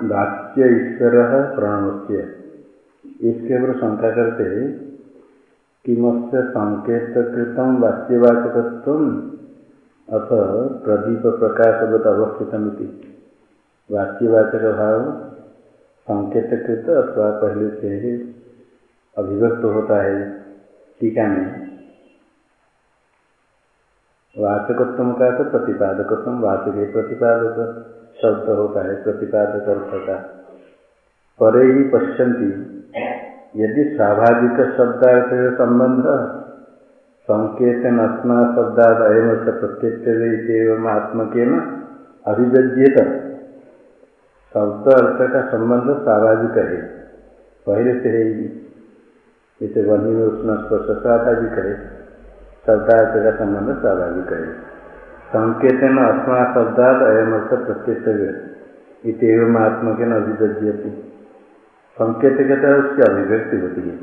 वाच्य ईश्वर प्रणवस्य इसके ऊपर शंका करते किमस्य संकेत कृतम वाच्यवाचकत्व अथ प्रदीप प्रकाशवत अवस्थित वाच्यवाचक भाव संकेत कृत अथवा पहले से अभिव्यक्त होता है। टीका में वाचकत्व का तो प्रतिपादकत्व वाचक प्रतिपादक। शब्द होता है प्रतिपादक अर्थ का परे ही पश्यंती यदि स्वाभाविक शब्दार्थ संबंध संकेत नस्ना शब्दाद अयम से प्रत्येक आत्मक न शब्द अर्थ का संबंध स्वाभाविक है। पहले से है जैसे वन्य में उष्ण स्पर्श स्वाभाविक है। शब्दार्थ का संबंध स्वाभाविक है। संकेत न अस्मा शब्दाद अयम अर्थ प्रत्येक इतम आत्मा के न संकेत के तरह उसकी अभिव्यक्ति होती है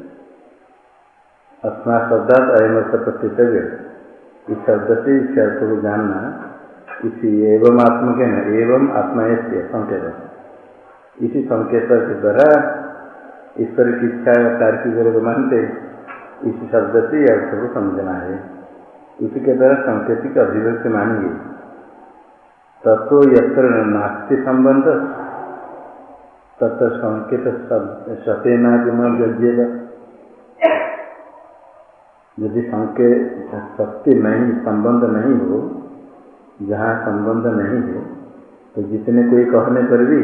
अस्मा शब्दाद अयम अर्थ प्रत्येक इस शब्द से इस अर्थ को जानना इसी एवं आत्म के न एवं आत्मा से संकेत इसी संकेत के द्वारा ईश्वर की इच्छा तार्किक मानते इस शब्द से अर्थ को समझना है उसी के द्वारा संकेतिक अभिव्यक्ति मानेंगे। तत्व यत्र नास्ति संबंध तत्व संकेत सत्यनादिमव्यज्येगा यदि संकेत शक्ति नहीं, संबंध नहीं हो, जहाँ संबंध नहीं हो तो जितने कोई कहने पर भी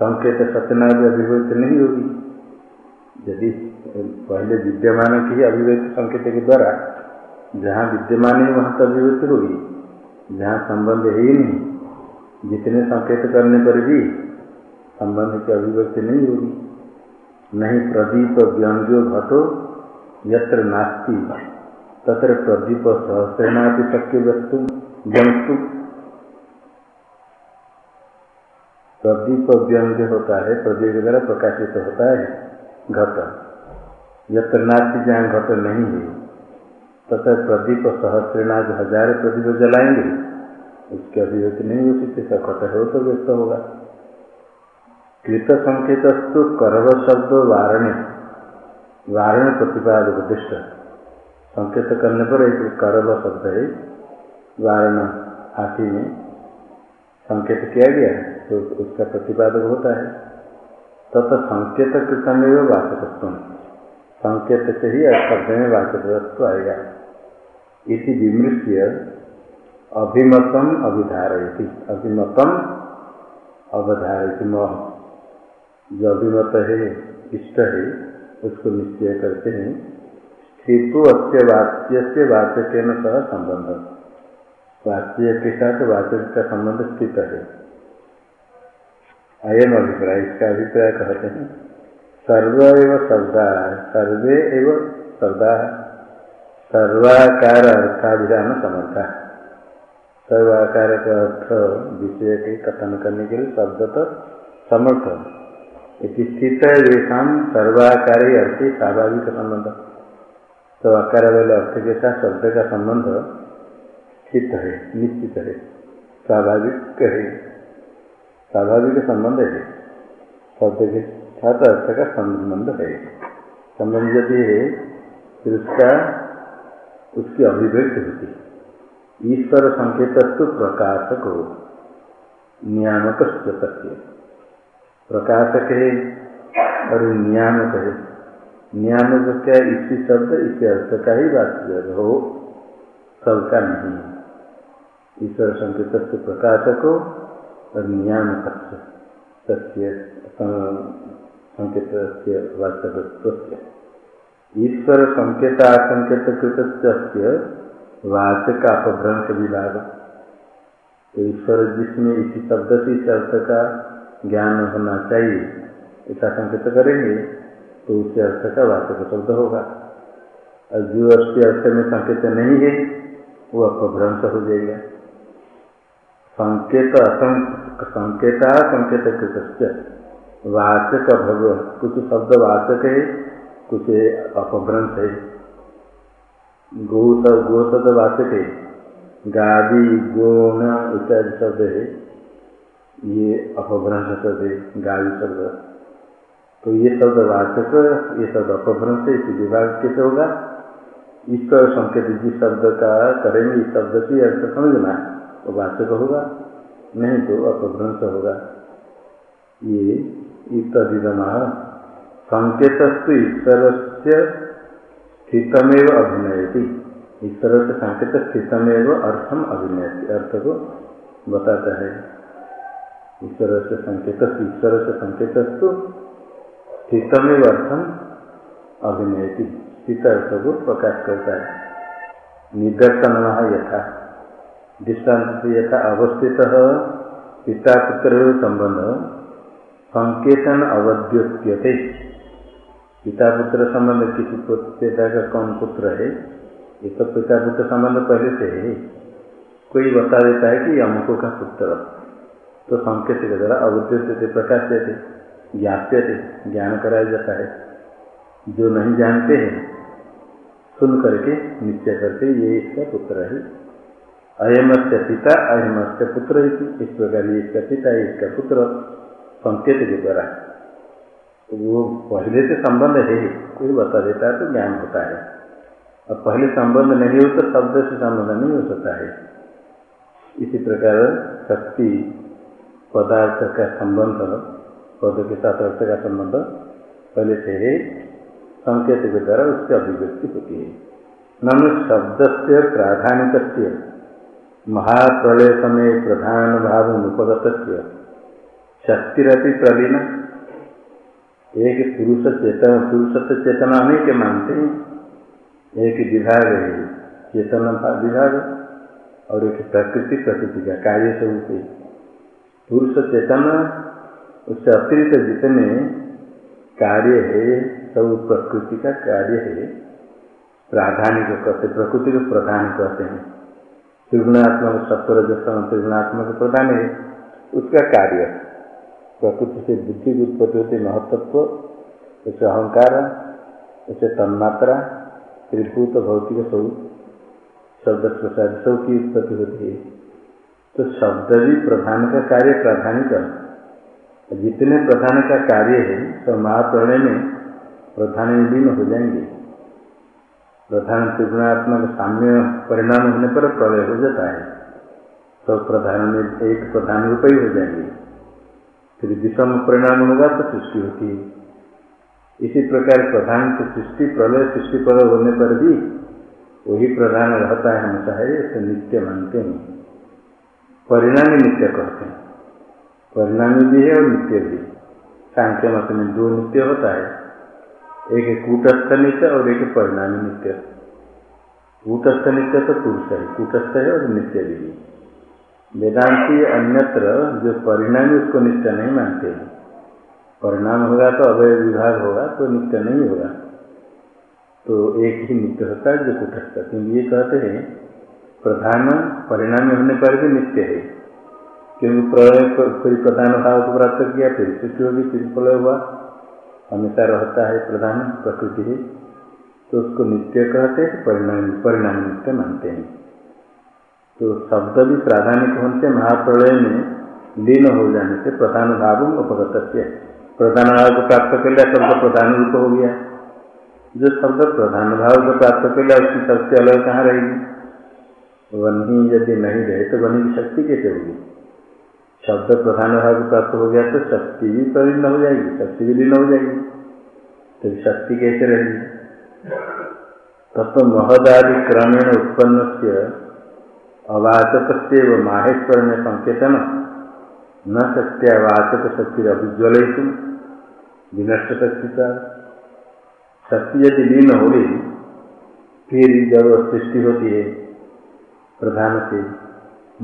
संकेत सत्यनाद अभिव्यक्ति नहीं होगी। यदि पहले विद्यमान की अभिव्यक्ति संकेत के द्वारा जहाँ विद्यमान है, वहाँ तब विभूति होगी जहाँ संबंध है ही नहीं, जितने संकेत करने पर भी संबंध की अभिव्यक्ति नहीं होगी। नहीं प्रदीप व्यंग्यो घटो, यत्र नास्ति, तत्र प्रदीप सहस्रनापि शक्य वस्तु व्यंस्तु प्रदीप व्यंग्य होता है, प्रदीप द्वारा प्रकाशित होता है, घट। यत्र नास्ति, जहाँ घट नहीं है। तथा प्रदीप सहस्रना जो हज़ार प्रदीप जलाएँगे। उसकी अभिव्यक्ति नहीं हो सकती सकट है तो व्यक्त होगा। कृत संकेत तो करव शब्द वारण्य वारण प्रतिपाद उद्दिष्ट। संकेत करने पर एक करव शब्द है, वारण हाथी में संकेत किया गया तो उसका प्रतिपादक होता है। तथा संकेत कृतमेव वाचकत्व संकेत से ही शब्द में वाचकत्व आएगा। इति विमृश्य अभिमतम अभिधारयति। अभिमतम अवधारयति मह। जो अभिमत है, इष्ट है, उसको निश्चय करते हैं। स्थितु अस्य वाच्य से वाचक न सह संबंध। वाच्य के साथ वाचक का संबंध स्थित है। अयम अभिप्राय, इसका अभिप्राय कहते हैं। सर्व एवं शब्दा, सर्वे एवं शब्दा। सर्वाकार अर्थाभिधान समर्था सर्वाकार का अर्थ विषय के कथन करने के लिए शब्द तो समर्थ स्थित वेशा सर्वाकार अर्थ स्वाभाविक संबंध। तो आकार वाले अर्थ के साथ शब्द का संबंध स्थित है, निश्चित है, स्वाभाविक है, स्वाभाविक संबंध है। शब्द के साथ अर्थ का संबंध है। संबंध यदि है उसका उसकी अभिव्यक्ति होती है। ईश्वर संकेतत्व प्रकाशक हो नियामक सत्य प्रकाशक है और नियामक। है नियामक क्या इसी शब्द, इसी अर्थ का ही बात हो सबका नहीं है। ईश्वर संकेत प्रकाशक हो और नियामक सत्य संकेत वास्तव ईश्वर संकेत असंकेत कृत वाचक अपभ्रंश विभाग तो ईश्वर जिसमें इसी शब्द से इस अर्थ का ज्ञान होना चाहिए, ऐसा संकेत करेंगे तो उस अर्थ का वाचक शब्द होगा। और जो उसके अर्थ में संकेत नहीं है, वो अपभ्रंश हो जाएगा। संकेत संकेता संकेत कृत वाचक भगवान कुछ शब्द वाचक है कुछ अपभ्रंश है। गो सब गो शब्द वाचक है। गादी गोण इत्यादि शब्द है। ये अपभ्रंश शब्द गायु शब्द। तो ये शब्द वाचक, ये शब्द अपभ्रंश है, इसी विभाग कैसे होगा? ईश्वर संकेत जिस शब्द का करेंगे, इस शब्द से अर्थ समझना तो वाचक होगा, नहीं तो अपभ्रंश होगा। ये इतदिदम संकेत ईश्वर से स्थितमेव अभिनयती। ईश्वर से संकेत स्थितमेव अर्थम अभिनयती। अर्थ को बताता है। ईश्वर से संकेत ईश्वर से संकेत तो स्थितमेव अर्थम अभिनय स्थित अर्थ को प्रकाश करता है। निदर्शन यथा। दृष्टांत यथा अवस्थित पिता पुत्र संबंध संकेतन अवध्योत्यते पिता पुत्र संबंध किसी पिता का कौन पुत्र है? ये तो पिता पुत्र संबंध पहले से है। कोई बता देता है कि अमुको का पुत्र। तो संकेत के द्वारा अवद्य थे प्रकाश देते ज्ञाप्य थे ज्ञान कराया जाता है। जो नहीं जानते हैं, सुन करके निश्चय करके ये इसका पुत्र है। अयमस्य पिता, अयमस्य पुत्र इस प्रकार ये इसका पिता, इसका पुत्र। संकेत के द्वारा तो वो पहले से संबंध है, कोई बता देता है तो ज्ञान होता है। और पहले संबंध नहीं हो तो शब्द से संबंध नहीं हो सकता है। इसी प्रकार शक्ति पदार्थ का संबंध, पद के साथ अर्थ का संबंध पहले से है, संकेत के द्वारा उसकी अभिव्यक्ति होती है। ननु शब्द से प्राधानिक महाप्रलय समय प्रधान भाव उपगत शक्तिरति प्रलीन एक पुरुष चेतन, पुरुष से चेतना नहीं के मानते हैं। एक विभाग है, चेतन विभाग, और एक प्रकृति प्रकृति का कार्य स्वरूप पुरुष चेतन, उससे अतिरिक्त जितने कार्य है, सब प्रकृति का कार्य है। प्राधानिक कहते प्रकृति को प्रधान कहते हैं। त्रिगुणात्मक सत्वर जैसा त्रिगुणात्मक प्रधान है, उसका कार्य। प्रकृति से बुद्धि की उत्पत्ति होती महत्व उसे अहंकार, उसे तन्मात्रा, त्रिभूत भौतिक स्वरूप, शब्द प्रसाद सब की उत्पत्ति होती है। तो शब्द भी प्रधान का कार्य प्रधानिक जितने प्रधान का कार्य है तो महाप्रणय में प्रधान लीन हो जाएँगे। प्रधान त्रिगुणात्मक साम्य परिणाम होने पर प्रलय हो जाता है। तो प्रधान में एक प्रधान रूप ही हो जाएँगे। फिर विषम परिणाम होगा तो सृष्टि होती है। इसी प्रकार प्रधान की सृष्टि प्रलय सृष्टि प्रलय होने पर भी वही प्रधान रहता है हमेशा, है, इसे नित्य मानते हैं। परिणामी नित्य कहते हैं। परिणामी भी है और नित्य भी। सांख्य मत में दो नित्य होता है। एक कूटस्थ नित्य और एक परिणामी नित्य। कूटस्थ नित्य तो पुरुष है, कूटस्थ है और नित्य भी वेदांति अन्यत्र जो परिणामी उसको नित्य नहीं मानते हैं। परिणाम होगा तो अवय विभाग होगा तो नित्य नहीं होगा। तो एक ही नित्य होता है, जो कूटस्थ क्योंकि ये कहते हैं, प्रधान परिणाम होने पर भी नित्य है। क्योंकि प्रलय फिर प्रधान भाव को प्राप्त किया, फिर सृष्टि होगी, फिर प्रलय हुआ। हमेशा रहता है प्रधान, प्रकृति है। तो उसको नित्य कहते हैं, परिणाम परिणाम नित्य मानते हैं। तो शब्द भी प्राधानिक होने से महाप्रलय में लीन हो जाने से प्रधान भाव उपगत प्रधान भाव को प्राप्त कर लिया, शब्द प्रधान रूप हो गया। जो शब्द प्रधान भाव को प्राप्त कर लिया, उसकी सबसे अलग कहाँ रहेगी? वन्ही यदि नहीं रहे तो वन्ही की शक्ति कैसे होगी? शब्द प्रधान भाव प्राप्त हो गया तो शक्ति भी प्रवीण हो जाएगी, शक्ति भी लीन हो जाएगी। तो शक्ति कैसे रहेगी? तत्व महदादि क्रमेण उत्पन्न से अवाचक से माहेश्वर में संकेतन न शक्ति अवाचक शक्ति विनष्ट शक्ति का शक्ति यदि लीन हो गई फिर जब सृष्टि होती है। प्रधान से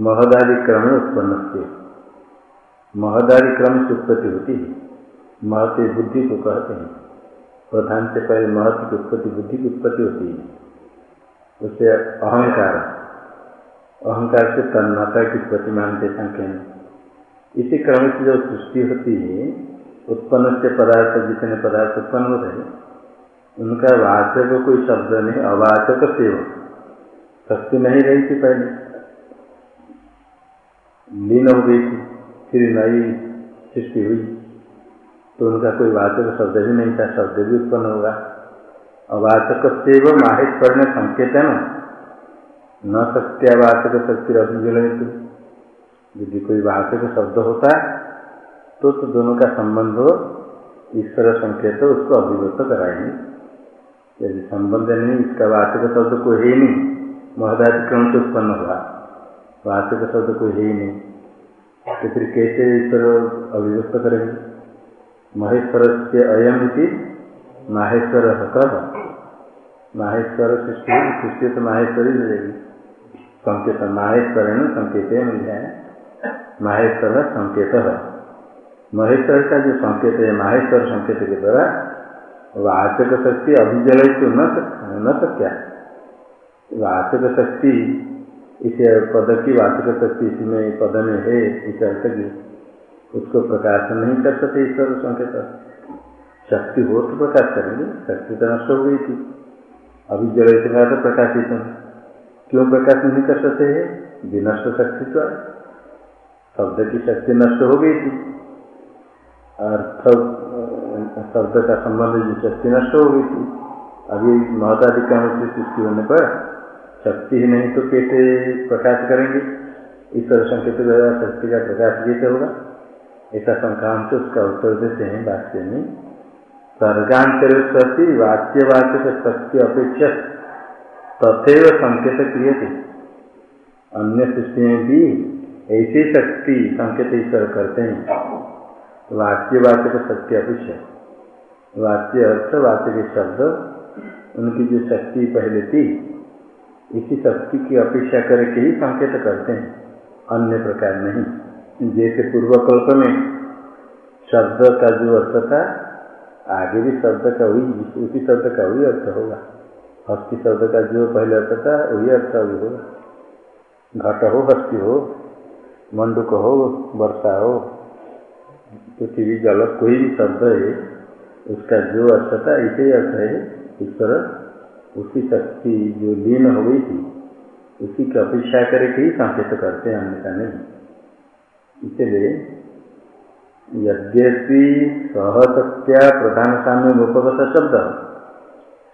महदादि क्रम उत्पन्न से महदादि क्रम से उत्पत्ति होती है। महत्व बुद्धि को कहते हैं। प्रधान से पहले महत्व की उत्पत्ति, बुद्धि की उत्पत्ति होती है। उससे अहंकार अहंकार से तन्माता की उत्पत्ति मानते संख्या इसी क्रम से जो सृष्टि होती है, उत्पन्न से पदार्थ, जितने पदार्थ उत्पन्न होते हैं, उनका वाचक कोई शब्द नहीं, अवाचक सेवक शक्ति नहीं रही थी पहले। लीन हो गई थी, फिर नई सृष्टि हुई। तो उनका कोई वाचक शब्द भी नहीं था, शब्द भी उत्पन्न होगा। अवाचक से वो ने संकेत है न सत्यावाचक शक्ति अभिजलित यदि कोई वाचक शब्द होता तो तो दोनों का संबंध ईश्वर संकेत उसको अभिव्यक्त कराएँगे। यदि संबंध नहीं, इसका वाचक शब्द कोई है नहीं महदाधिक्रम से उत्पन्न हुआ वाचक शब्द कोई है ही नहीं तो फिर कैसे ईश्वर अभिव्यक्त करेंगे? महेश्वर से अयम थी माहेश्वर कब माहेश्वर सृष्टि सृष्टि तो माहेश्वरी मिलेगी। संकेत माहेश्वर है संकेत मिल जाए माहेश्वर संकेत महेश्वर का जो संकेत है माहेश्वर संकेत के द्वारा वाचक शक्ति अभिजल न सक्या वाचक शक्ति इस पद की वाचक शक्ति इसमें पद में है इसे अर्थ की उसको प्रकाश नहीं कर सकते ईश्वर संकेत शक्ति हो तो प्रकाश करेंगे शक्ति तो नष्ट हो गई थी अभी जल तो प्रकाशित क्यों प्रकाश नहीं कर सकते है? विनष्ट शक्ति तो शब्द की शक्ति नष्ट हो गई थी। अर्थ शब्द का संबंध जो शक्ति नष्ट हो गई थी। अभी महताधिक्रम से सृष्टि होने पर शक्ति ही नहीं तो कैसे प्रकाश करेंगे? ईश्वर संकेत द्वारा शक्ति का प्रकाश कैसे होगा? ऐसा संक्रांत उसका उत्तर देते हैं वाक्य में। सर्गांतर सती वाच्यवाचक शक्ति अपेक्षा तथेव संकेत क्रिय थे अन्य सृष्टि में भी ऐसी शक्ति संकेत ईश्वर करते हैं। वाच्यवाचक शक्ति अपेक्षा वाच्य अर्थ वाच्य के शब्द, उनकी जो शक्ति पहले थी, इसी शक्ति की अपेक्षा करके ही संकेत करते हैं। अन्य प्रकार नहीं। जैसे पूर्व कल्प में शब्द का जो अर्थ था, आगे भी शब्द का हुई उसी शब्द का वही अर्थ होगा। हस्ती शब्द का जो पहले अर्थ था, वही अर्थ अभी हो। घट हो, हस्ती हो, मंडुक हो, वर्षा हो पृथ्वी जल कोई भी शब्द है, उसका जो अर्थ था, इसे अर्थ है ईश्वर उसी शक्ति जो लीन हो गई थी, उसी की अपेक्षा करके ही संकेत करते हैं अन्यथा नहीं। इसलिए यद्यपि सहसत्या प्रधान साम्य उपगत शब्द।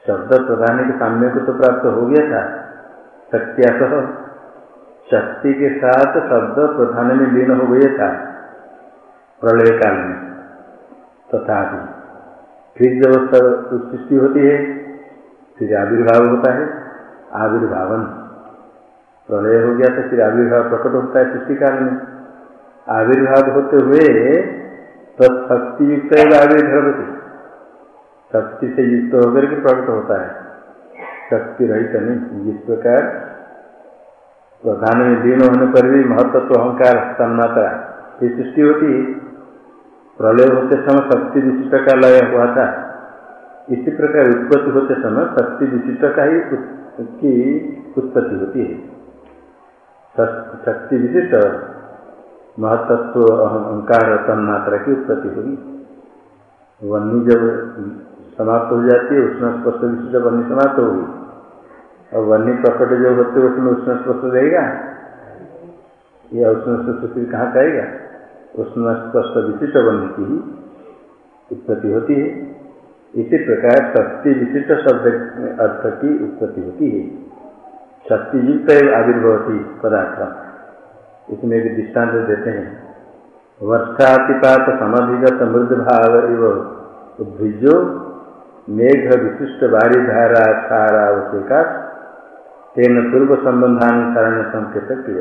शब्द प्रधान के सामने को तो प्राप्त हो गया था। सह शक्ति के साथ शब्द प्रधान में लीन हो गया था। प्रलय काल में। तथा तो फिर जब सृष्टि होती है, फिर आविर्भाव होता है। आविर्भावन। प्रलय हो गया तो फिर आविर्भाव प्रकट होता है सृष्टि काल में। आविर्भाव होते हुए तो शक्ति युक्त आविर्भवती शक्ति से युक्त होकर के प्रकट होता है। शक्ति रहित नहीं, जिस प्रकार प्रधान में दीन होने पर भी महत्व अहंकार तन्मात्रा ये सृष्टि होती प्रलय होते समय शक्ति विशिष्ट का लय हुआ था। इसी प्रकार उत्पत्ति होते समय शक्ति विशिष्ट का ही की उत्पत्ति होती है। शक्ति विशिष्ट महत्व अहंकार तन्मात्रा की उत्पत्ति होगी। वन्नी जब समाप्त हो जाती है उष्ण स्पष्ट विशिष्ट वन्नी समाप्त होगी। और वन्य प्रकट जो होते उसमें उष्ण स्पष्ट रहेगा? यह उष्ण फिर कहाँ कहेगा? उष्ण स्पष्ट विशिष्ट वन्य की ही उत्पत्ति होती है। इसी प्रकार शक्ति विशिष्ट शब्द अर्थ की उत्पत्ति होती है। शक्ति युक्त आविर्भवती पदार्थ। इसमें एक दृष्टांत देते हैं। वर्षातिपात समाधिगत मृद भाव एवं उद्भिजो मेघ विशिष्ट बारी धारा सारा अवशिका तेन पूर्व संबंधानुसारण संकेत थे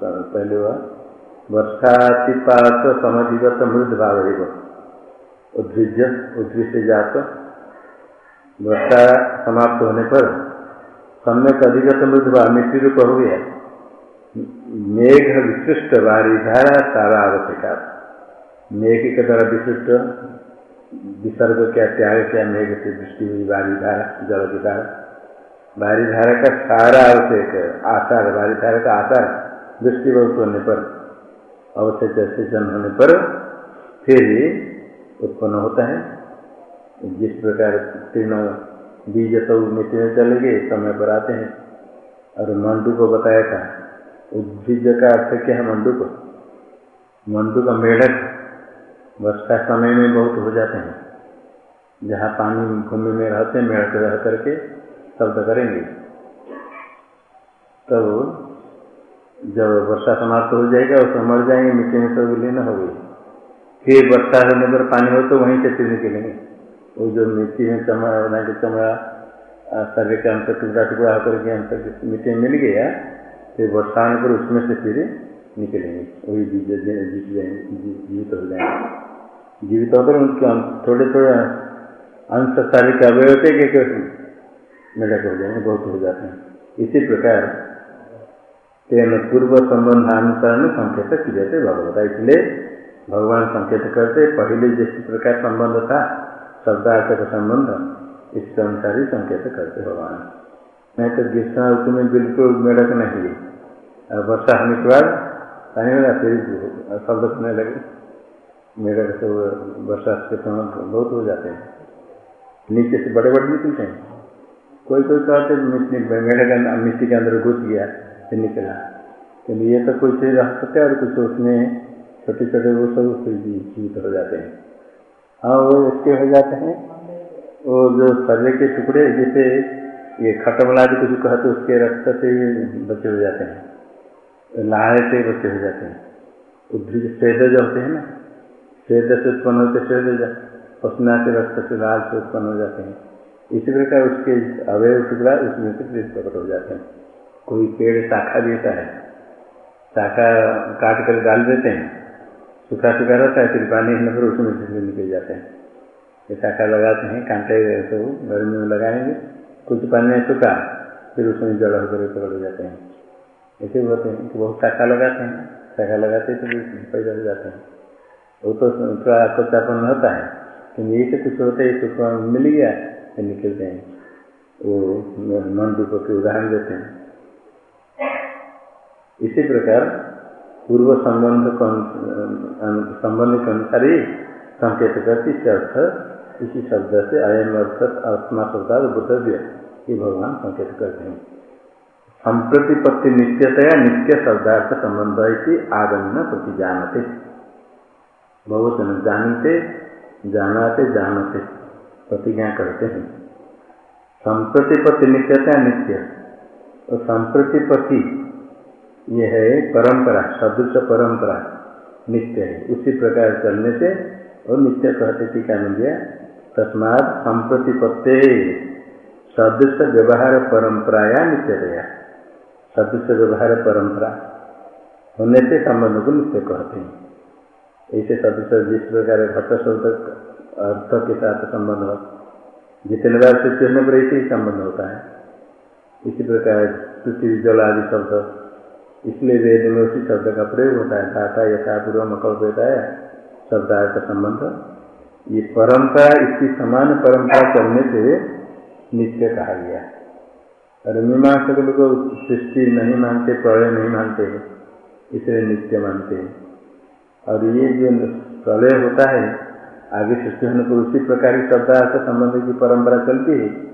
पहले वह वर्षातिपात समाधिगत मृद भाव एवं उद्भिज उद्भिष्ट जात वर्षा समाप्त होने पर सम्यक अधिगत मृद भाव मिट्टी रूप हो गया मेघ विशिष्ट वारी धारा सारा आवश्यका मेघ के द्वारा विशिष्ट विसर्ग क्या त्याग क्या मेघ से दृष्टि हुई वारी धारा जल की धारा वारी धारा का सारा आवश्यक आचार वारी धारा का आचार। दृष्टि बहुत होने पर, अवश्य जैसे जन्म होने पर फिर उत्पन्न होता है। जिस प्रकार तीनों बीज तो मिट्टी में चले गए, समय पर आते हैं। और मंडू को बताया था उद्भिज का अर्थ क्या है मंडू को? मंडू का मेढक। वर्षा समय में बहुत हो जाते हैं। जहाँ पानी भूमि में रहते मेढक रह करके शब्द करेंगे। तब जब वर्षा समाप्त हो जाएगा और मर जाएँगे, मिट्टी में सब विलीन हो गई फिर वर्षा होने पर पानी हो तो वहीं से फिर निकलेंगे। वो जो मिट्टी में चमड़ा, बना के चमड़ा शरीर के अंतर टुकड़ा टुकड़ा होकर के अंतर मिट्टी में मिल गया, फिर वर्षा आने पर उसमें से फिर निकलेंगे। वही जीत जाएँगे जीत हो जाएँगे। जीवित होकर उनके थोड़े थोड़े अंश अवयव के के मेढक हो जाएँगे, बहुत हो जाते हैं। इसी प्रकार तेन पूर्व संबंधानुसार संकेत की जाते भगवता। इसलिए भगवान संकेत करते, पहले जिस प्रकार संबंध था, शब्दार्थ का संबंध इसके अनुसार ही संकेत करते भगवान। नहीं तो ग्रीष्म ऋतु में बिल्कुल मेढक नहीं वर्षा होने के बाद पानी लगा फिर शब्द सुनने लगे। मेढक तो बरसात के समय बहुत हो जाते हैं। नीचे से बड़े बड़े निकलते हैं। कोई कोई कहते मेढक मिट्टी के अंदर घुस गया, फिर निकला। क्योंकि ये तो कोई चीज़ रह सकते और कुछ उसमें छोटे छोटे वो सब जीवित हो जाते हैं। हाँ वो इसके हो जाते हैं। वो जो सर्वे के टुकड़े जैसे ये खटमला भी कुछ कहते उसके रक्त से बच्चे हो जाते हैं। लाहे से बच्चे हो जाते हैं। उद्भिज स्वेद जो होते हैं ना स्वेद से उत्पन्न होते स्वेद पसना से रक्त से लाल से उत्पन्न हो जाते हैं। इसी प्रकार उसके अवयव टुकड़ा उसमें से फिर प्रकट हो जाते हैं। कोई पेड़ शाखा देता है, शाखा काट कर डाल देते हैं, सूखा सूखा रहता है, फिर पानी होने पर उसमें से निकल जाते हैं। ये शाखा लगाते हैं, कांटे तो गर्मी में लगाएँगे, कुछ पानी में सूखा, फिर उसमें जड़ होकर पकड़ हो जाते हैं। ऐसे होते हैं, कि बहुत शाखा लगाते हैं, शाखा लगाते तो पैदा हो जाते हैं। वो तो थोड़ा स्वच्छापन होता है। लेकिन यही से कुछ होते हैं सुख मिल गया, फिर निकलते हैं। वो मन रूप के उदाहरण देते हैं। इसी प्रकार पूर्व संबंध संबंध के अनुसार ही संकेत करती अर्थ, इसी शब्द से अयम अर्थ आत्मा शब्दाद बुद्धव्य ये भगवान संकेत करते हैं। संप्रतिपत्ति नित्यतया नित्य शब्दार्थ संबंध इसी आगमन प्रति जानते बहुत जानते, जानाते, जानते। प्रतिज्ञा करते हैं। संप्रतिपत्ति नित्यता नित्य। और संप्रतिपत्ति, ये है परंपरा, सदृश परंपरा। नित्य है। उसी प्रकार चलने से, और नित्य कहते टीका में दिया? तस्मात संप्रतिपत्ते। सदृश व्यवहार परंपरा या नित्यतया। सदृश व्यवहार परंपरा। होने से संबंध को नित्य कहते हैं। ऐसे सदृश जिस प्रकार घट शब्द अर्थ के साथ संबंध हो, जितने बार से होने पर ऐसे ही संबंध होता है। इसी प्रकार पृथ्वी जल आदि शब्द, इसलिए वेद में उसी शब्द का प्रयोग होता है। धाता यथा पूर्व मकल्प होता है शब्द का संबंध। ये परंपरा, इसकी समान परंपरा चलने से नित्य कहा गया और मीमांसक लोग सृष्टि नहीं मानते, प्रलय नहीं मानते, इसलिए नित्य मानते और ये जो प्रलय होता है, आगे सृष्टि होने पर उसी प्रकार की शब्दार्थ संबंध की परंपरा चलती है।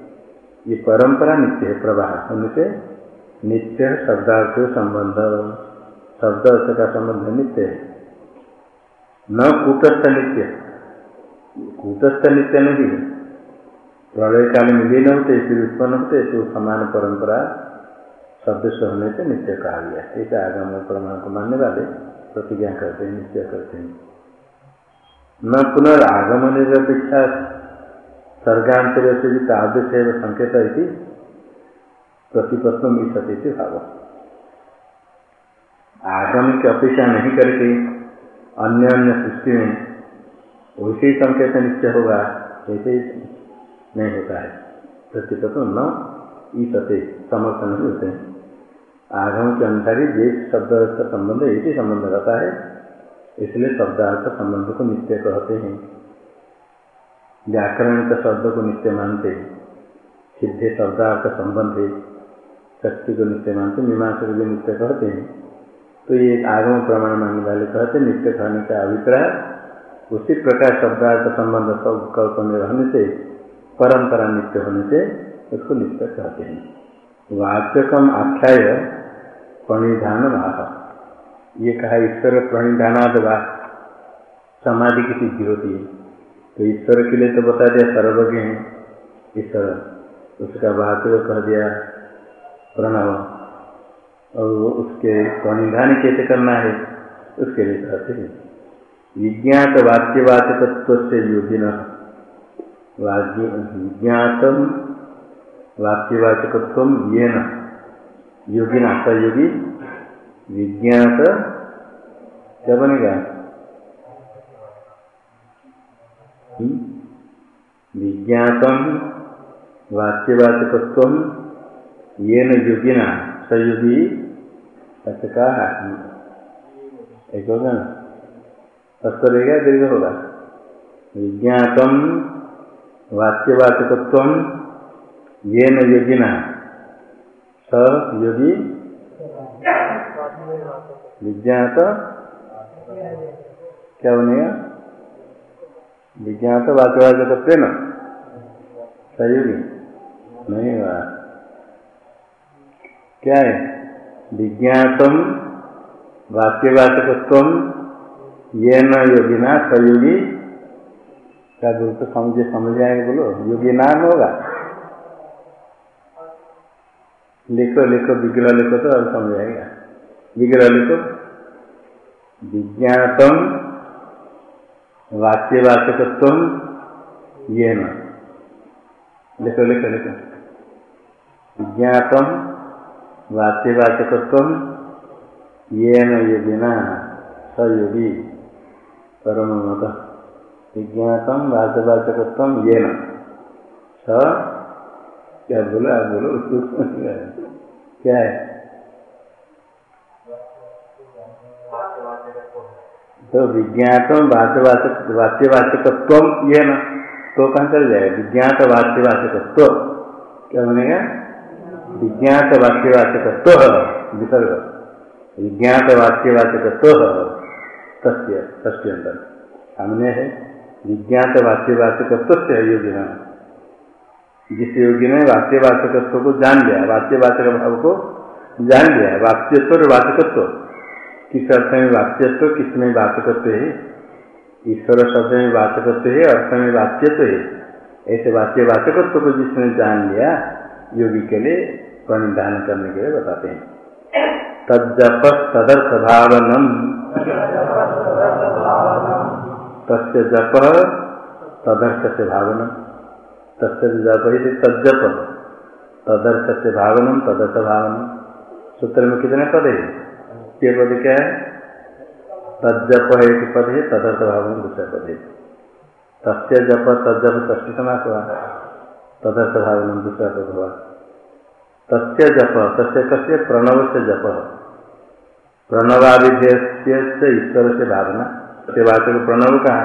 ये परंपरा नित्य है, प्रवाह। होने से नित्य शब्दार्थ संबंध। शब्द अर्थ का संबंध नित्य है। न कूटस्थ नित्य। कूटस्थ नित्य नहीं है। प्रलय काल में लीन होते, फिर उत्पन्न होते तो समान परंपरा सदृश होने से नित्य कहा गया ऐसे आगम प्रमाण को मानने वाले प्रतिज्ञा करते हैं नित्य करते हैं। न पुनर्गमन निरपेक्षा सर्गांतर से भी आदेश संकेत प्रतिपत्व मिल सकते थे भाव। आगम की अपेक्षा नहीं करके अन्य अन्य सृष्टि में वैसे ही संकेत निश्चय होगा, वैसे ही नहीं होता है। प्रतिपत्व न ईसते समर्थ नहीं होते। हैं आगम के अनुसार ही देश शब्द का संबंध एक ही संबंध रहता है, इसलिए शब्दार्थ संबंध को नित्य कहते हैं। व्याकरण का शब्द को नित्य मानते हैं, सिद्धे शब्दार्थ संबंध शक्ति को नित्य मानते, मीमांसा को नित्य कहते हैं। तो ये आगम प्रमाण मानने वाले कहते नित्य कहने का अभिप्राय। उसी प्रकार शब्दार्थ संबंध सब कल्प रहने से, परंपरा नित्य होने से, उसको नित्य कहते हैं। वाच्यकम आख्याय प्रणिधान आह ये कहा, ईश्वर प्रणिधानाद समाधि की सिद्धि होती है। तो ईश्वर के लिए तो बता दिया, सर्वज्ञ है। ईश्वर, उसका बहादुर कह दिया, प्रणव। और उसके प्रणिधान कैसे करना है, उसके लिए कहते हैं। विज्ञात वाक्यवाचकत्व से योगिन विज्ञातम वाक्यवाचकत्व ये न योगिना योगी विज्ञात क्या बनेगा? विज्ञातम वाक्यवाचकत्व ये न योगिना सयोगी कहा एक होगा ना। तत्व रहेगा दीर्घ होगा विज्ञातम वाक्यवाचकत्व ये न योगिना स योगी। विज्ञात। क्या बनेगा? विज्ञात वाक्यवाचक न सहयोगी नहीं हुआ। क्या है? विज्ञातम वाक्यवाचकत्व ये न योगिना सहयोगी क्या बोल तो समझे, समझ आएँगे बोलो। योगी नाम होगा। लिखो लिखो, विग्रह लिखो तो अब समझ आएगा। विग्रह लिखो। विज्ञातम वाक्यवाचकत्व ये न। लिखो लिखो लिखो। विज्ञातम वाक्यवाचकत्व ये न योगिना सयोगी परम मत विज्ञातम वाक्यवाचकत्व ये न। क्या बोलो? बोलो। उसको क्या है? तो विज्ञातम वाच्यवाचक वाच्यवाचकत्व ये न? तो कहाँ चल जाए विज्ञात वाच्यवाचकत्व। क्या बनेगा? विज्ञात वाच्यवाचकत्व। विसर्ग। विज्ञात वाच्यवाचकत्व। तस्य ष्टी अंतर सामने है। विज्ञात वाच्यवाचकत्व से योगी जिस योगी ने वाच्यवाचकत्व को जान लिया वाच्यवाचक भाव को जान लिया, वाच्यत्व और वाचकत्व। किस अर्थ में वाच्यत्व, किसमें वाचकत्व है? ईश्वर शब्द में वाचकत्व है, अर्थ में वाच्यत्व है। ऐसे वाच्य वाचकत्व को जिसने जान लिया, योगी के लिए प्रणिधान करने के लिए बताते हैं। तजप तदर्थ भावनम जप तदर्थ से भावनम। ही तजप तदर्थ से भावनम तदर्थ भावनम सूत्र में कितने पद? है के पद क्या है? तजप एक पद है तदर्थ भाव में दूसरा पद। है तस्य जप तजप ष्टी समास हुआ तदर्थ भाव में दूसरा पद हुआ तस्य जप, तस्य कस्य? प्रणव से जप। प्रणवादिध्य से ईश्वर से भावना सेवाचक प्रणव का?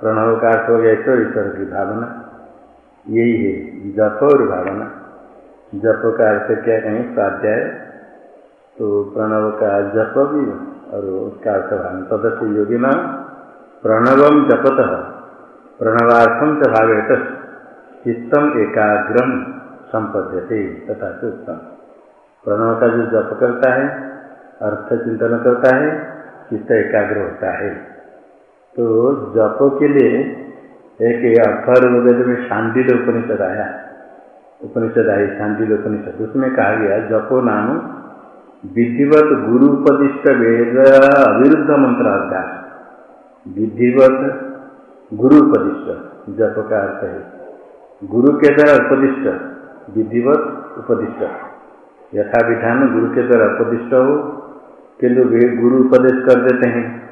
प्रणव का अर्थ हो गया ईश्वर ईश्वर की भावना। यही है। जप और भावना। जप का अर्थ क्या कहें? स्वाध्याय। तो प्रणव का जप भी और उसका अर्थ भाव तदस्य योगी न प्रणवम जपत। प्रणवार्थम च भागवत चित्तम एकाग्रम संपद्यते तथा से उत्तम प्रणव का जो जप करता है, अर्थ चिंतन करता है, चित्त एकाग्र होता है। तो जप के लिए एक अथर्ववेद में शांतिल उपनिषद आया। उपनिषद आई शांतिल उपनिषद। उसमें कहा गया, जपो नाम विधिवत गुरु उपदिष्ट वेद अविरुद्ध मंत्राध्यास। विधिवत गुरु उपदिष्ट जप का अर्थ है। गुरु के द्वारा उपदिष्ट, विधिवत उपदिष्ट। यथा विधान गुरु के द्वारा उपदिष्ट हो, किंतु वे गुरु उपदेश कर देते हैं।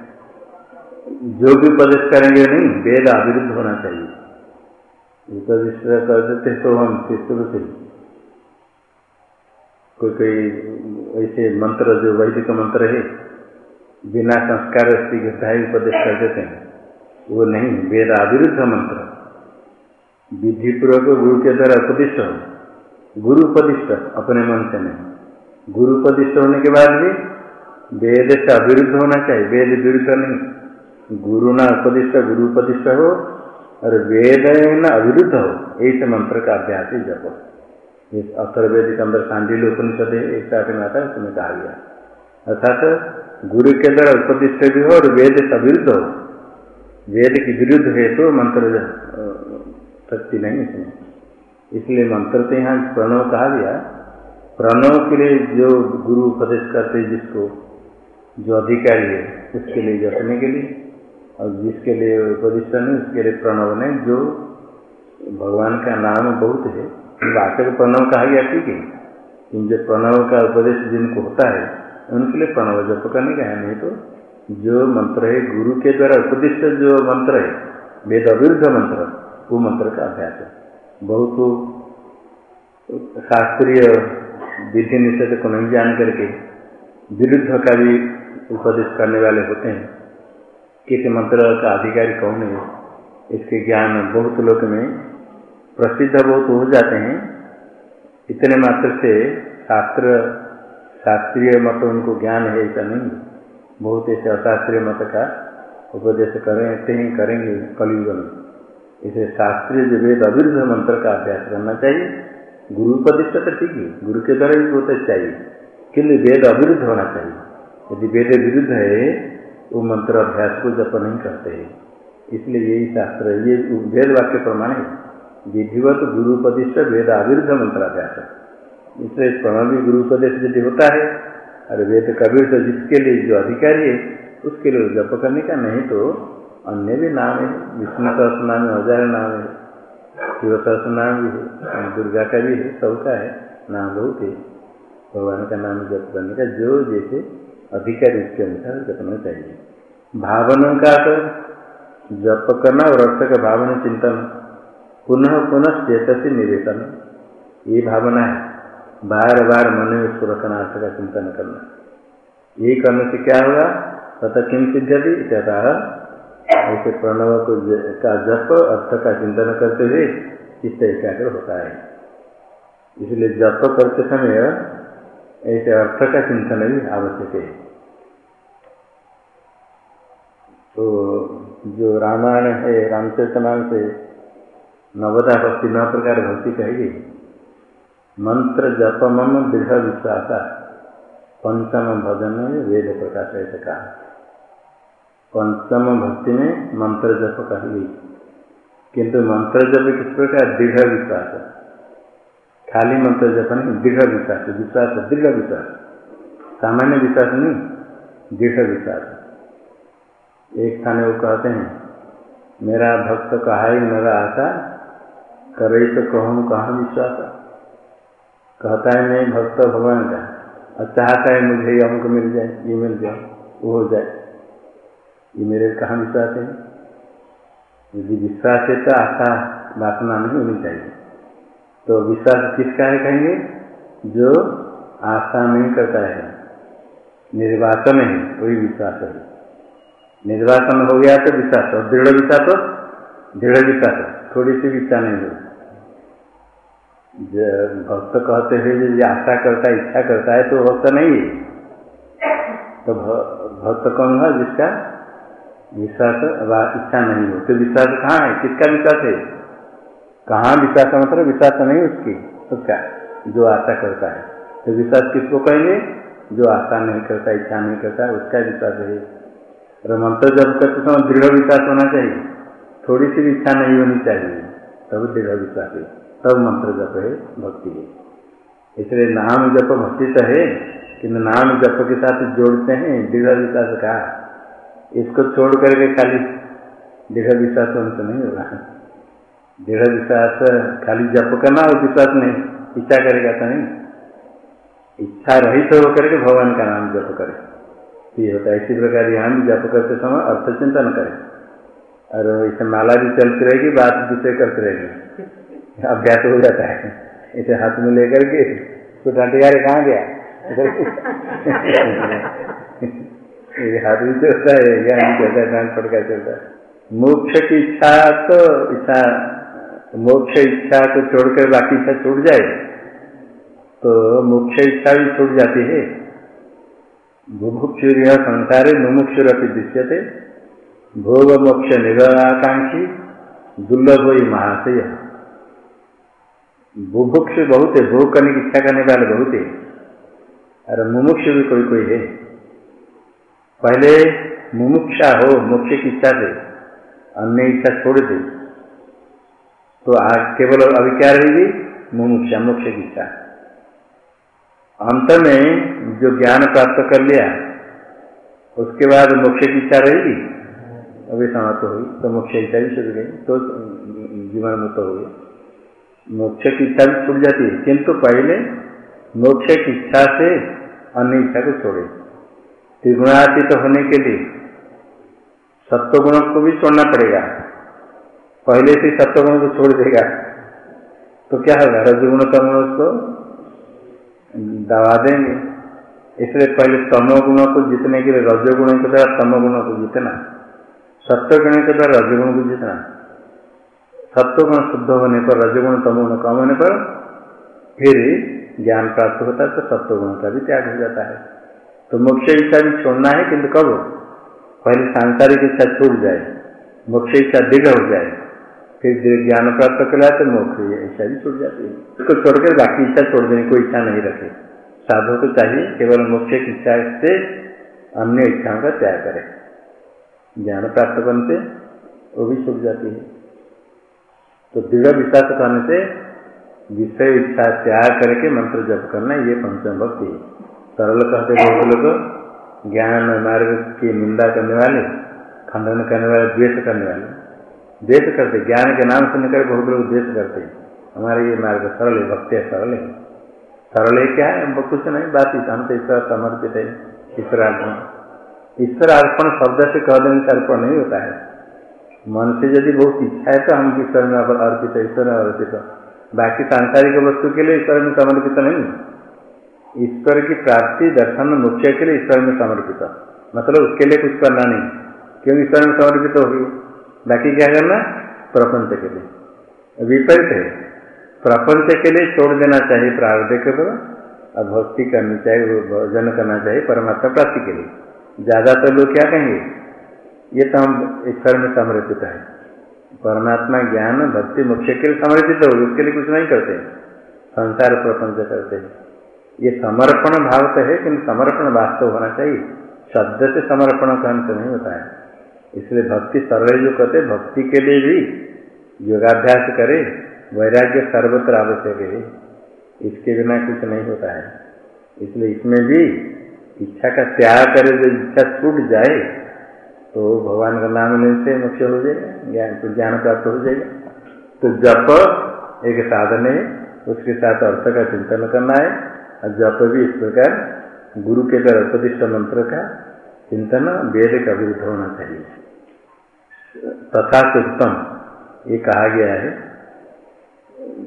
जो भी उपदेश करेंगे नहीं, वेद अविरुद्ध होना चाहिए। उपदिष्ट कर देते तो हम शिष्य से कोई कोई ऐसे मंत्र, जो वैदिक मंत्र है, बिना संस्कार शीघ्रता ही उपदेश कर देते हैं। वो नहीं, वेद अविरुद्ध मंत्र। विधि पूर्वक गुरु के द्वारा उपदिष्ट हो। गुरु उपदिष्ट, अपने मन से नहीं। गुरु उपदिष्ट होने के बाद भी वेद से अविरुद्ध होना चाहिए। वेद विरुद्ध नहीं। गुरु न उपदिष्ट, गुरु उपदिष्ट हो, और वेद न अविरुद्ध हो ऐसे मंत्र का अभ्यास ही जप। इस अथर्वेद के अंदर सांडिल उपनिषद एक में आता है, उसमें कहा गया अर्थात गुरु के द्वारा उपदिष्ट भी हो और वेद से अविरुद्ध हो। वेद की विरुद्ध है तो मंत्र शक्ति नहीं इसमें इसलिए मंत्र तो यहाँ प्रणव कहा गया प्रणव के लिए जो गुरु उपदेश करते जिसको, जो अधिकारी है, उसके लिए जपने के लिए। और जिसके लिए उपदिष्ट नहीं, उसके लिए प्रणव ने जो भगवान का नाम बहुत है वाचक प्रणव कहा गया ठीक है जो प्रणव का उपदेश जिनको होता है, उनके लिए प्रणव जप करने का है। नहीं तो जो मंत्र है, गुरु के द्वारा उपदिष्ट जो मंत्र है, वेद अविरुद्ध मंत्र, वो मंत्र का अभ्यास है। बहुत शास्त्रीय विधि निषेध को नहीं जान करके विरुद्ध का भी उपदेश करने वाले होते हैं। किस मंत्र का अधिकारी कौन है? इसके ज्ञान बहुत लोग में प्रसिद्ध बहुत हो जाते हैं। इतने मात्र से शास्त्र, शास्त्रीय मत उनको ज्ञान है ऐसा नहीं। बहुत ऐसे अशास्त्रीय मत का उपदेश करें ही करेंगे कलयुग में। इसे शास्त्रीय जो वेद अविरुद्ध मंत्र का अभ्यास करना चाहिए। गुरु उपदिष्ट तो ठीक है, गुरु के द्वारा भी बहुत चाहिए। किन्तु वेद अविरुद्ध होना चाहिए। यदि वेद विरुद्ध है वो मंत्र अभ्यास को जप नहीं करते हैं। इसलिए यही शास्त्र है। ये वेद वाक्य प्रमाण है। विधिवत गुरु उपदिष्ट वेद अविरुद्ध मंत्राभ्यास। इसलिए प्रणव भी गुरुपदेश यदि होता है और वेद कबीर तो जिसके लिए जो अधिकारी है, उसके लिए जप करने का नहीं तो अन्य भी नाम है। विष्णु सहस्त्र नाम है, हज़ार नाम है, शिव सहस्त्र नाम भी है, दुर्गा का भी है, सबका है, नाम बहुत है। भगवान का नाम जप करने का जो जैसे अधिकारी उसके अनुसार जपना चाहिए। भावना का तो जप करना और अर्थ का भावना चिंतन, पुनः पुनः चेतसी निवेदन, ये भावना है। बार बार मन में उसको रखना अर्थ का चिंतन करना। ये करने से क्या होगा? तथा किम सिद्धि तथा ऐसे प्रणव को का जप, अर्थ का चिंतन करते हुए चित्त एकाग्र होता है। इसलिए जप करते समय ऐसे अर्थ का चिंतन भी आवश्यक है। तो जो रामायण है रामचरित से नवदा भक्ति, नौ प्रकार भक्ति कहेगी। मंत्र जप मम दृढ़ विश्वास, पंचम भजन में वेद प्रकाश ऐसे कहा। पंचम भक्ति में मंत्र जप कही किंतु मंत्र जप किस प्रकार? दृढ़ विश्वास। खाली मंत्र जप नहीं, दृढ़ विश्वास विश्वास दृढ़ विश्वास सामान्य विश्वास नहीं, दृढ़ विश्वास एक थाने वो कहते हैं, मेरा भक्त कहा ही मेरा आशा, करे तो कहूँ कहाँ विश्वास कहता है मैं भक्त भगवान का, और चाहता है मुझे ये अमुक मिल जाए, ये मिल जाए, वो हो जाए। ये मेरे कहाँ विश्वास है? यदि विश्वास है तो आशा, वासना नहीं होनी चाहिए। तो विश्वास किसका है कहेंगे? जो आशा नहीं करता है। निर्वाचन है, वही विश्वास है। निर्वाचन हो गया तो विश्वास और दृढ़ विश्वास दृढ़ विश्वास थोड़ी सी इच्छा नहीं हो। भक्त कहते हैं यदि आशा करता है, इच्छा करता है तो भक्त नहीं है। तो भक्त कौन है? जिसका विश्वास इच्छा नहीं हो। तो विश्वास कहाँ है? किसका विश्वास है? कहाँ विश्वास मतलब विश्वास नहीं उसकी उसका जो आशा करता है। तो विश्वास किसको कहेंगे? जो आशा नहीं करता, इच्छा नहीं करता, उसका विश्वास है। और मंत्र जब करते समय दृढ़ विश्वास होना चाहिए। थोड़ी सी इच्छा नहीं होनी चाहिए, तब दृढ़ विश्वास है। तब मंत्र जप है, भक्ति है। इसलिए नाम जप भक्ति तो है किन्तु नाम जप के साथ जोड़ते हैं, दृढ़ विश्वास का। इसको छोड़ करके खाली दृढ़ विश्वास होने से नहीं होगा। दृढ़ विश्वास खाली जप करना और विश्वास नहीं, इच्छा करेगा तो नहीं। इच्छा रहित तो होकर के भगवान का नाम जप करे। ये होता है, इसी प्रकार यहाँ भी जप करते समय अर्थ चिंतन करें। और इसे माला भी चलती रहेगी, बात दूसरे करते रहेगी। अभ्यास हो जाता है। इसे हाथ में लेकर के तो डांटिया कहाँ गया? ये हाथ भी चलता है नहीं चलता है डांट पड़का चलता है। मोक्ष की इच्छा तो इच्छा मोक्ष इच्छा को छोड़कर बाकी इच्छा छूट जाए तो मोक्ष इच्छा भी छूट जाती है। बुभुक्षुर संसारे मुमुक्षुर दृश्य थे भोग मोक्ष निराकांक्षी दुर्लभ ही महाशय। बुभुक्ष बहुत है, भोग करने की इच्छा करने वाले बहुत है। अरे मुमुक्ष भी कोई कोई है। पहले मुमुक्षा हो, मोक्ष की इच्छा से अन्य इच्छा छोड़ दे। तो आज केवल अभी क्या रहेगी मुमुक्षा मोक्ष की इच्छा अंत में जो ज्ञान प्राप्त कर लिया, उसके बाद मोक्ष की इच्छा रहेगी अभी समाप्त हुई तो मोक्ष इच्छा भी छूट गई तो जीवन मुक्त हो गई मोक्ष की इच्छा भी छूट जाती है, किंतु पहले मोक्ष की इच्छा से अन्य इच्छा को छोड़े। त्रिगुणातीत तो होने के लिए सत्व गुणों को भी छोड़ना पड़ेगा। पहले से सत्व गुण को छोड़ देगा। तो क्या होगा? रजगुण तम उसको दबा देंगे। इसलिए पहले तमो गुणों को जीतने के लिए रजोगुण के द्वारा तमो गुणों को जीतना। सत्य गुण के द्वारा रजगुण को जीतना। सत्व गुण शुद्ध होने पर, रजगुण तमोगुण कम होने पर फिर ज्ञान प्राप्त होता है तो सत्व गुण का भी त्याग हो जाता है। तो मोक्ष इच्छा भी छोड़ना है, किंतु कब? पहले सांसारिक इच्छा छूट जाए, मोक्ष इच्छा दृढ़ हो जाए। फिर धीरे ज्ञान प्राप्त कर तो मोक्ष इच्छा भी छूट जाती है। उसको छोड़कर बाकी इच्छा छोड़ देने कोई इच्छा नहीं रखे। साधु को चाहिए, केवल मोक्ष की इच्छा से अन्य इच्छाओं का त्याग करे। ज्ञान प्राप्त करने से वो भी छूट जाती है। तो दृढ़ विश्वास करने से विषय इच्छा त्याग करके मंत्र जप करना, ये पंचम भक्ति है। सरल कहते बहुत लोग ज्ञान मार्ग की निंदा करने वाले, खंडन करने वाले, द्वेष करने वाले द्वेष करते, ज्ञान के नाम सुनकर बहुत लोग द्वेष करते हमारे ये मार्ग सरल है, भक्ति सरल है। सरल है क्या? है कुछ नहीं, बात हम तो ईश्वर समर्पित है ईश्वरार्पण ईश्वरार्पण शब्द से कह देने से अर्पण नहीं होता है। मन से यदि बहुत इच्छा है तो हम ईश्वर में अर्पित है, ईश्वर में अर्पित बाकी सांसारिक वस्तु के लिए ईश्वर में समर्पित नहीं। ईश्वर की प्राप्ति, दर्शन मुख्य के लिए ईश्वर में समर्पित मतलब उसके लिए कुछ करना नहीं। क्योंकि ईश्वर में समर्पित होगी? बाकी क्या करना? प्रपंच के लिए। विपरीत है। प्रपंच के लिए छोड़ देना चाहिए प्रारब्ध के ऊपर और भक्ति करनी चाहिए भोजन करना चाहिए, परमात्मा प्राप्ति के लिए। ज़्यादातर लोग क्या कहेंगे? ये तो ईश्वर में समर्पित है। परमात्मा ज्ञान, भक्ति मुख्य के लिए समर्पित हो, उसके लिए कुछ नहीं करते। संसार प्रपंच करते ये समर्पण भाव तो है किंतु समर्पण वास्तव होना चाहिए। शब्द से समर्पण का अंत नहीं होता है। इसलिए भक्ति सरल जो कहते भक्ति के लिए भी योगाभ्यास करे, वैराग्य सर्वत्र आवश्यक है। इसके बिना कुछ नहीं होता है। इसलिए इसमें भी इच्छा का त्याग करे, जो इच्छा छूट जाए तो भगवान का नाम लेने से मुख्य हो जाएगा, ज्ञान तो ज्ञान प्राप्त हो जाएगा। तो जप एक साधन है, उसके साथ अर्थ का चिंतन करना है, और जप भी इस प्रकार गुरु के द्वारा उपदिष्ट मंत्र का चिंतन, वेद का विरुद्ध होना चाहिए। तथा उत्तम ये कहा गया है।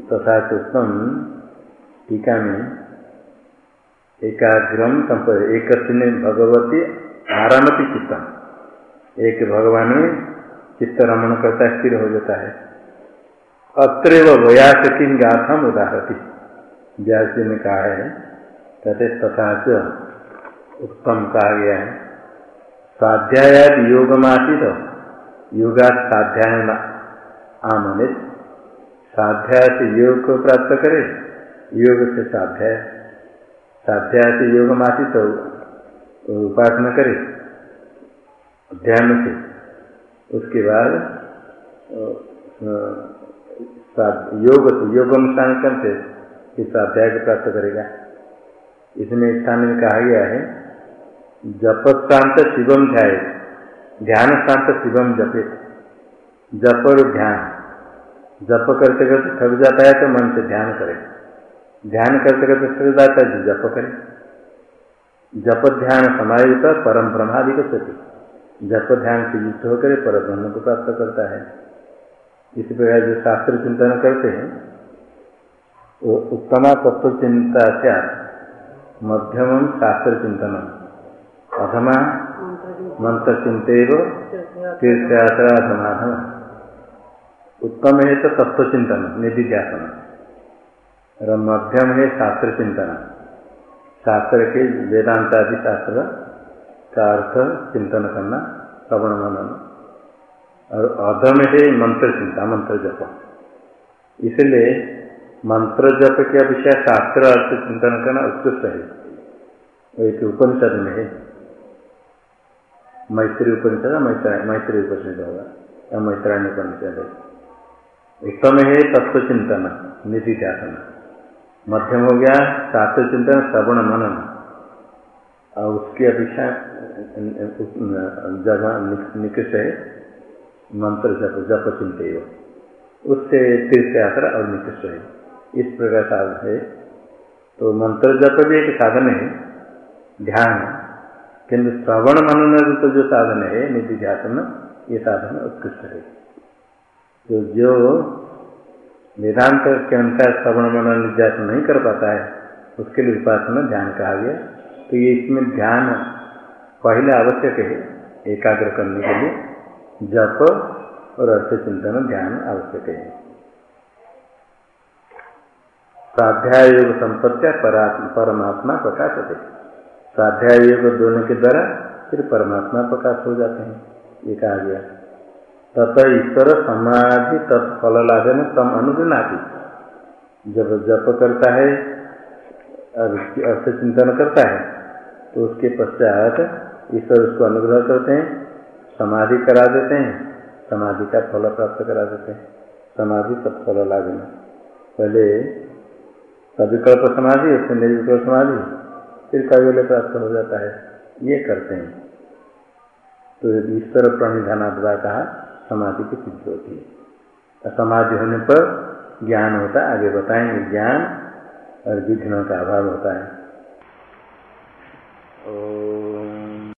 तथा उत्तम टीका में एकाग्रम एक भगवती आरामति चित्तम। एक भगवान में चित्त रमण करता स्थिर हो जाता है। अत्र व्यास किन गाथम उदाहरती। व्यास जी ने कहा है कहते तथा च उत्तम कहा गया है। स्वाध्याय योगमासित योगा साध्याय आमनित। साध्याय से योग को प्राप्त करे, योग से साध्याय साध्याय से योग मासित उपासना करे। ध्यान से। उसके बाद योग योग अनुष्ठान इस अध्याय को प्राप्त करेगा। इसमें स्थान में कहा गया है जप शांत शिवम ध्याय ध्यान शांत शिवम जपे। जप और ध्यान। जप करते करते थक जाता है तो मन से ध्यान करे। ध्यान करते करते थक जाता है तो जप करे। जप ध्यान समायुक्त परम ब्रह्मादि को सती जप ध्यान से युक्त होकर पर ब्रह्म को प्राप्त करता है। इसी प्रकार जो शास्त्र चिंतन करते हैं, वो उत्तमा तत्व चिंता क्या मध्यम शास्त्र चिंतन अधमा मंत्र चिंत तीर्थयात्राधमाधम उत्तम है तो तत्व चिंतन निधिध्यासन। और मध्यम है शास्त्र चिंतन शास्त्र के वेदांत आदि शास्त्र का अर्थ चिंतन करना श्रवण मनन और अधम है मंत्र चिंता मंत्र जप इसलिए मंत्र जप के अपेक्षा शास्त्र अर्थ चिंतन करना उत्कृष्ट है। एक उपनिषद में है मैत्री उपनिषद मैत्री उपनिषद होगा या मैत्राणी उपनिषद उत्तम है तत्व चिंतन निधि ध्यान मध्यम हो गया शास्त्र चिंतन श्रवण, मनन। और उसकी अपेक्षा जगह निकृष्ट है, मंत्र जप जप चिंत उससे तीर्थ यात्रा और निकृष्ट है। इस प्रकार साधन है। तो मंत्र जप भी एक साधन है, ध्यान। किंतु श्रवण मनन तो जो साधन है निधि ध्यान ये साधन उत्कृष्ट है। तो जो वेदांत के अनुसार श्रवण मनन निध्यासन नहीं कर पाता है, उसके लिए उपासना ध्यान कहा गया। तो ये इसमें ध्यान पहले आवश्यक है, एकाग्र करने के लिए। जप और अर्थ चिंतन ध्यान आवश्यक है। स्वाध्याय योग संपत्तिया परमात्मा प्रकाश है। स्वाध्याय योग दोनों के द्वारा फिर परमात्मा प्रकाश हो जाते हैं। ये कहा गया। तथा ईश्वर समाधि तत्फल लाभन तम अनुगुणाति। जब जप करता है और उसकी अर्थ चिंतन करता है तो उसके पश्चात ईश्वर उसको अनुग्रह करते हैं, समाधि करा देते हैं, समाधि का फल प्राप्त करा देते हैं। समाधि तत्फल लागना पहले सविकल्प समाधि, उससे निर्विकल्प समाधि। फिर कैवल्य प्राप्त हो जाता है। ये करते हैं। तो ईश्वर प्रणिधानाद्वा कहा, समाधि की सिद्धि होती है। समाधि होने पर ज्ञान होता है। आगे बताएँगे ज्ञान और विघ्नों का अभाव होता है। ओ